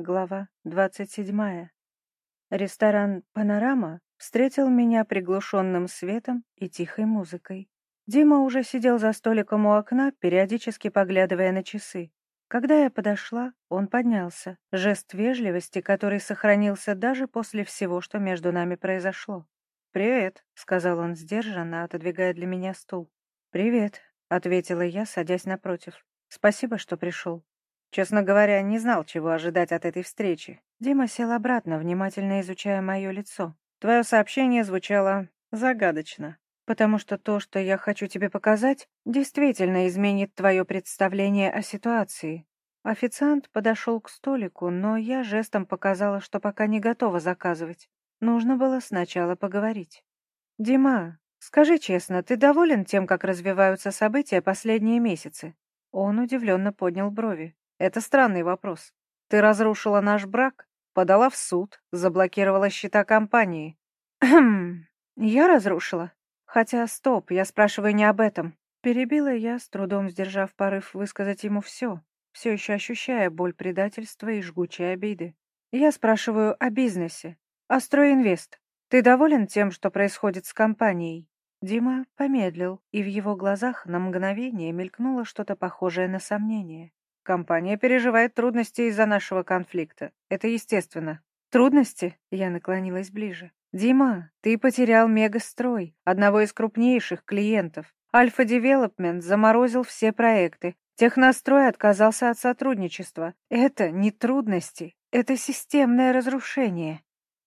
Глава двадцать седьмая. Ресторан «Панорама» встретил меня приглушенным светом и тихой музыкой. Дима уже сидел за столиком у окна, периодически поглядывая на часы. Когда я подошла, он поднялся, жест вежливости, который сохранился даже после всего, что между нами произошло. «Привет», — сказал он сдержанно, отодвигая для меня стул. «Привет», — ответила я, садясь напротив. «Спасибо, что пришел». Честно говоря, не знал, чего ожидать от этой встречи. Дима сел обратно, внимательно изучая мое лицо. Твое сообщение звучало загадочно, потому что то, что я хочу тебе показать, действительно изменит твое представление о ситуации. Официант подошел к столику, но я жестом показала, что пока не готова заказывать. Нужно было сначала поговорить. «Дима, скажи честно, ты доволен тем, как развиваются события последние месяцы?» Он удивленно поднял брови. Это странный вопрос. Ты разрушила наш брак, подала в суд, заблокировала счета компании. Я разрушила. Хотя, стоп, я спрашиваю не об этом. Перебила я, с трудом сдержав порыв высказать ему все, все еще ощущая боль предательства и жгучей обиды. Я спрашиваю о бизнесе, о Стройинвест. Ты доволен тем, что происходит с компанией? Дима помедлил, и в его глазах на мгновение мелькнуло что-то похожее на сомнение. Компания переживает трудности из-за нашего конфликта. Это естественно. Трудности? Я наклонилась ближе. Дима, ты потерял Мегастрой, одного из крупнейших клиентов. Альфа Девелопмент заморозил все проекты. Технострой отказался от сотрудничества. Это не трудности, это системное разрушение.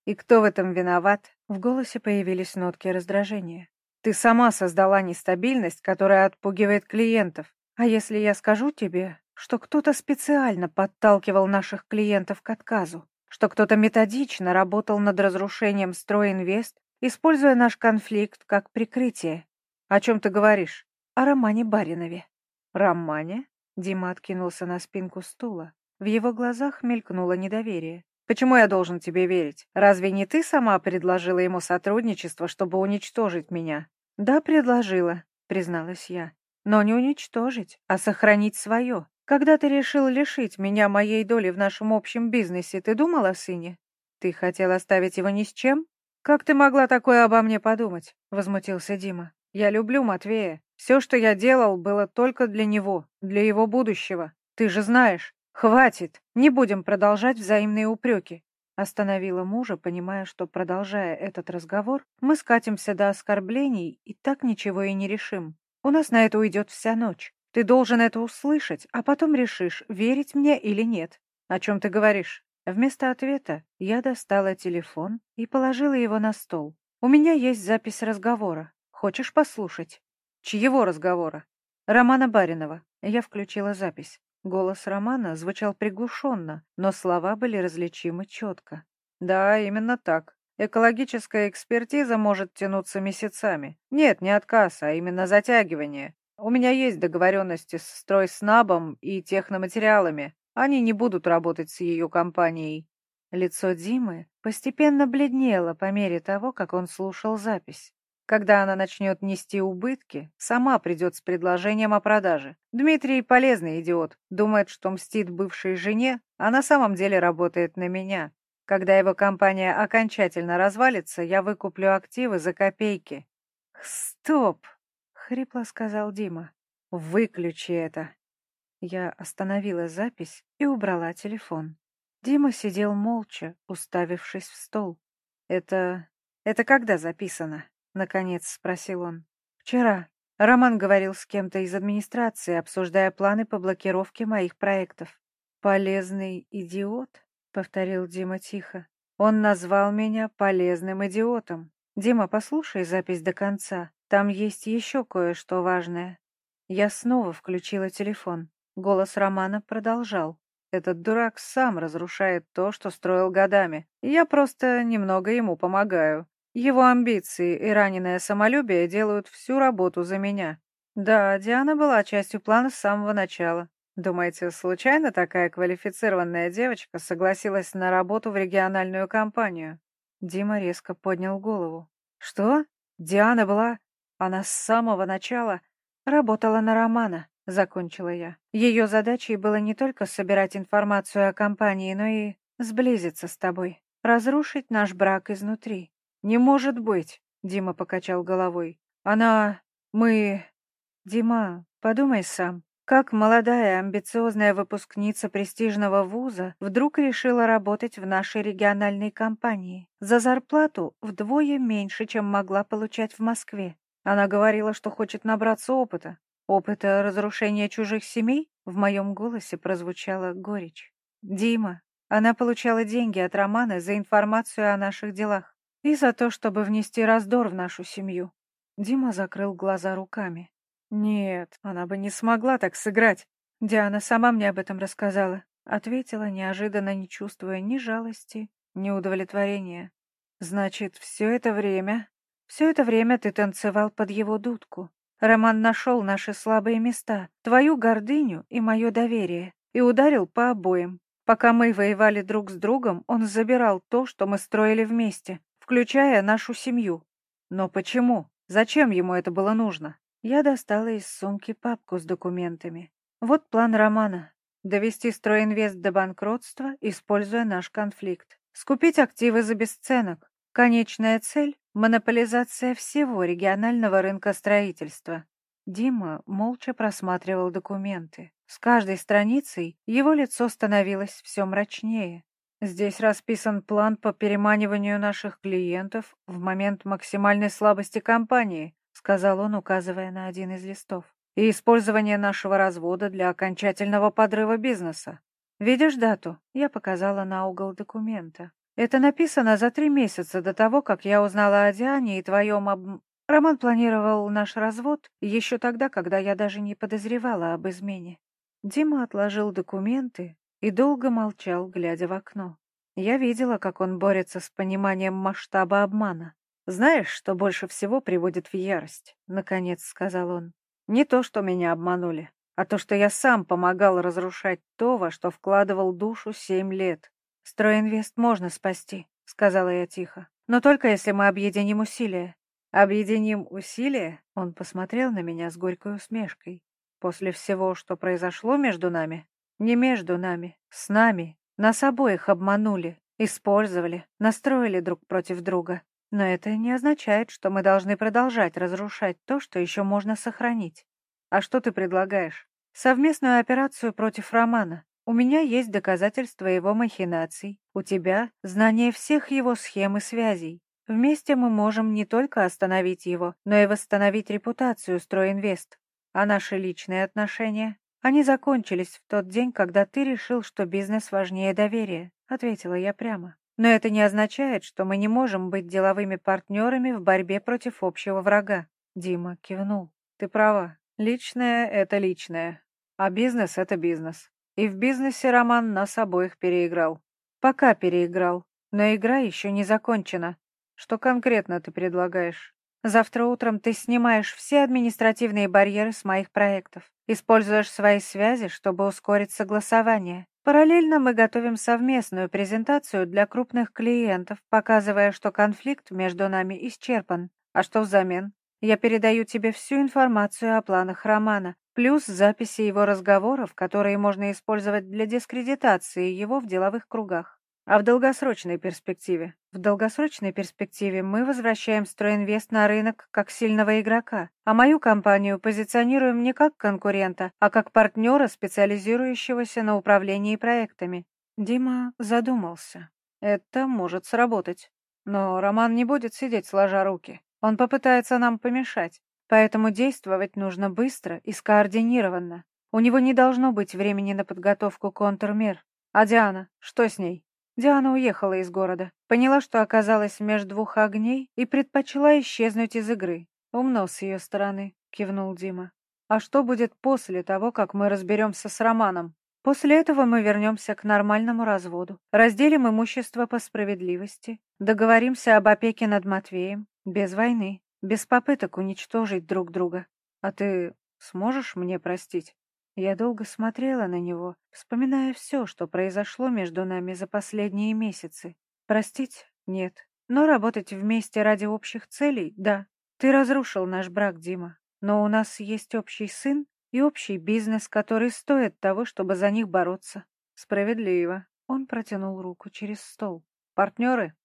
И кто в этом виноват? В голосе появились нотки раздражения. Ты сама создала нестабильность, которая отпугивает клиентов. А если я скажу тебе, что кто-то специально подталкивал наших клиентов к отказу, что кто-то методично работал над разрушением Стройинвест, используя наш конфликт как прикрытие. О чем ты говоришь? О Романе Баринове. Романе? Дима откинулся на спинку стула. В его глазах мелькнуло недоверие. «Почему я должен тебе верить? Разве не ты сама предложила ему сотрудничество, чтобы уничтожить меня?» «Да, предложила», — призналась я. «Но не уничтожить, а сохранить свое. Когда ты решил лишить меня моей доли в нашем общем бизнесе, ты думал о сыне? Ты хотел оставить его ни с чем? Как ты могла такое обо мне подумать? Возмутился Дима. Я люблю Матвея. Все, что я делал, было только для него, для его будущего. Ты же знаешь. Хватит. Не будем продолжать взаимные упреки. Остановила мужа, понимая, что, продолжая этот разговор, мы скатимся до оскорблений и так ничего и не решим. У нас на это уйдет вся ночь. Ты должен это услышать, а потом решишь, верить мне или нет. О чем ты говоришь? Вместо ответа я достала телефон и положила его на стол. У меня есть запись разговора. Хочешь послушать? Чьего разговора? Романа Баринова. Я включила запись. Голос Романа звучал приглушенно, но слова были различимы четко. Да, именно так. Экологическая экспертиза может тянуться месяцами. Нет, не отказ, а именно затягивание. У меня есть договоренности с стройснабом и техноматериалами. Они не будут работать с ее компанией». Лицо Димы постепенно бледнело по мере того, как он слушал запись. Когда она начнет нести убытки, сама придет с предложением о продаже. Дмитрий полезный идиот, думает, что мстит бывшей жене, а на самом деле работает на меня. Когда его компания окончательно развалится, я выкуплю активы за копейки. Стоп! Хрипло сказал Дима. «Выключи это!» Я остановила запись и убрала телефон. Дима сидел молча, уставившись в стол. «Это... это когда записано?» — наконец спросил он. «Вчера. Роман говорил с кем-то из администрации, обсуждая планы по блокировке моих проектов». «Полезный идиот?» — повторил Дима тихо. «Он назвал меня полезным идиотом. Дима, послушай запись до конца. Там есть еще кое-что важное. Я снова включила телефон. Голос Романа продолжал. Этот дурак сам разрушает то, что строил годами. Я просто немного ему помогаю. Его амбиции и раненое самолюбие делают всю работу за меня. Да, Диана была частью плана с самого начала. Думаете, случайно такая квалифицированная девочка согласилась на работу в региональную компанию? Дима резко поднял голову. Что? Диана была... Она с самого начала работала на Романа, закончила я. Ее задачей было не только собирать информацию о компании, но и... сблизиться с тобой, разрушить наш брак изнутри. Не может быть, Дима покачал головой. Она... мы... Дима, подумай сам. Как молодая амбициозная выпускница престижного вуза вдруг решила работать в нашей региональной компании за зарплату вдвое меньше, чем могла получать в Москве. Она говорила, что хочет набраться опыта. Опыта разрушения чужих семей? В моем голосе прозвучала горечь. Дима, она получала деньги от Романа за информацию о наших делах и за то, чтобы внести раздор в нашу семью. Дима закрыл глаза руками. Нет, она бы не смогла так сыграть. Диана сама мне об этом рассказала. Ответила, неожиданно не чувствуя ни жалости, ни удовлетворения. Значит, все это время... Все это время ты танцевал под его дудку. Роман нашел наши слабые места, твою гордыню и мое доверие, и ударил по обоим. Пока мы воевали друг с другом, он забирал то, что мы строили вместе, включая нашу семью. Но почему? Зачем ему это было нужно? Я достала из сумки папку с документами. Вот план романа. Довести стройинвест до банкротства, используя наш конфликт. Скупить активы за бесценок. Конечная цель — монополизация всего регионального рынка строительства. Дима молча просматривал документы. С каждой страницей его лицо становилось все мрачнее. Здесь расписан план по переманиванию наших клиентов в момент максимальной слабости компании, — сказал он, указывая на один из листов, «и использование нашего развода для окончательного подрыва бизнеса. Видишь дату?» Я показала на угол документа. «Это написано за три месяца до того, как я узнала о Диане и твоем об...» Роман планировал наш развод еще тогда, когда я даже не подозревала об измене. Дима отложил документы и долго молчал, глядя в окно. Я видела, как он борется с пониманием масштаба обмана. «Знаешь, что больше всего приводит в ярость?» — наконец сказал он. «Не то, что меня обманули, а то, что я сам помогал разрушать то, во что вкладывал душу семь лет. Стройинвест можно спасти», — сказала я тихо. «Но только если мы объединим усилия». «Объединим усилия?» — он посмотрел на меня с горькой усмешкой. «После всего, что произошло между нами?» «Не между нами, с нами. Нас обоих обманули, использовали, настроили друг против друга. Но это не означает, что мы должны продолжать разрушать то, что еще можно сохранить. А что ты предлагаешь? Совместную операцию против Романа. У меня есть доказательства его махинаций. У тебя знание всех его схем и связей. Вместе мы можем не только остановить его, но и восстановить репутацию Стройинвест. А наши личные отношения? Они закончились в тот день, когда ты решил, что бизнес важнее доверия, ответила я прямо. Но это не означает, что мы не можем быть деловыми партнерами в борьбе против общего врага. Дима кивнул. Ты права. Личное — это личное. А бизнес — это бизнес. И в бизнесе Роман нас обоих переиграл. Пока переиграл. Но игра еще не закончена. Что конкретно ты предлагаешь? Завтра утром ты снимаешь все административные барьеры с моих проектов. Используешь свои связи, чтобы ускорить согласование. Параллельно мы готовим совместную презентацию для крупных клиентов, показывая, что конфликт между нами исчерпан. А что взамен? Я передаю тебе всю информацию о планах Романа, плюс записи его разговоров, которые можно использовать для дискредитации его в деловых кругах. А в долгосрочной перспективе? В долгосрочной перспективе мы возвращаем Стройинвест на рынок как сильного игрока, а мою компанию позиционируем не как конкурента, а как партнера, специализирующегося на управлении проектами. Дима задумался. Это может сработать. Но Роман не будет сидеть сложа руки. Он попытается нам помешать. Поэтому действовать нужно быстро и скоординированно. У него не должно быть времени на подготовку контрмер. А Диана, что с ней? Диана уехала из города, поняла, что оказалась между двух огней и предпочла исчезнуть из игры. «Умно с ее стороны», — кивнул Дима. «А что будет после того, как мы разберемся с Романом?» После этого мы вернемся к нормальному разводу, разделим имущество по справедливости, договоримся об опеке над Матвеем, без войны, без попыток уничтожить друг друга. А ты сможешь мне простить? Я долго смотрела на него, вспоминая все, что произошло между нами за последние месяцы. Простить? Нет. Но работать вместе ради общих целей? Да. Ты разрушил наш брак, Дима. Но у нас есть общий сын и общий бизнес, который стоит того, чтобы за них бороться. Справедливо. Он протянул руку через стол. «Партнеры?»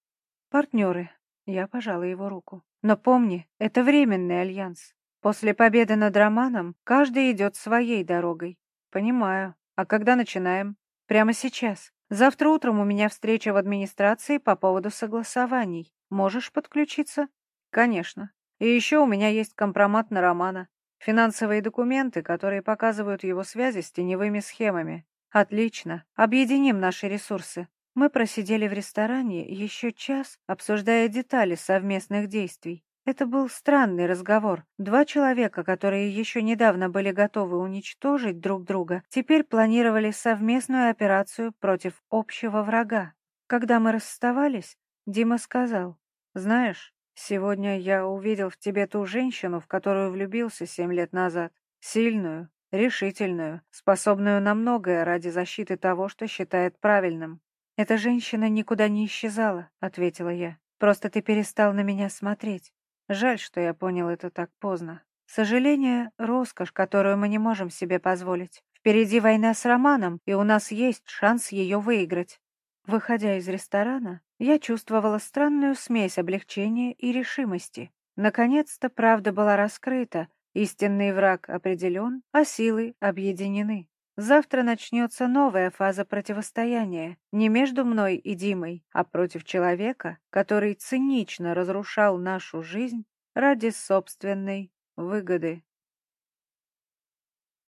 «Партнеры». Я пожала его руку. «Но помни, это временный альянс. После победы над Романом каждый идет своей дорогой». «Понимаю. А когда начинаем?» «Прямо сейчас. Завтра утром у меня встреча в администрации по поводу согласований. Можешь подключиться?» «Конечно. И еще у меня есть компромат на Романа. Финансовые документы, которые показывают его связи с теневыми схемами. Отлично. Объединим наши ресурсы. Мы просидели в ресторане еще час, обсуждая детали совместных действий. Это был странный разговор. Два человека, которые еще недавно были готовы уничтожить друг друга, теперь планировали совместную операцию против общего врага. Когда мы расставались, Дима сказал, «Знаешь, сегодня я увидел в тебе ту женщину, в которую влюбился семь лет назад. Сильную, решительную, способную на многое ради защиты того, что считает правильным. «Эта женщина никуда не исчезала», — ответила я. «Просто ты перестал на меня смотреть. Жаль, что я понял это так поздно. Сожаление — роскошь, которую мы не можем себе позволить. Впереди война с Романом, и у нас есть шанс ее выиграть». Выходя из ресторана, я чувствовала странную смесь облегчения и решимости. Наконец-то правда была раскрыта, Истинный враг определен, а силы объединены. Завтра начнется новая фаза противостояния, не между мной и Димой, а против человека, который цинично разрушал нашу жизнь ради собственной выгоды.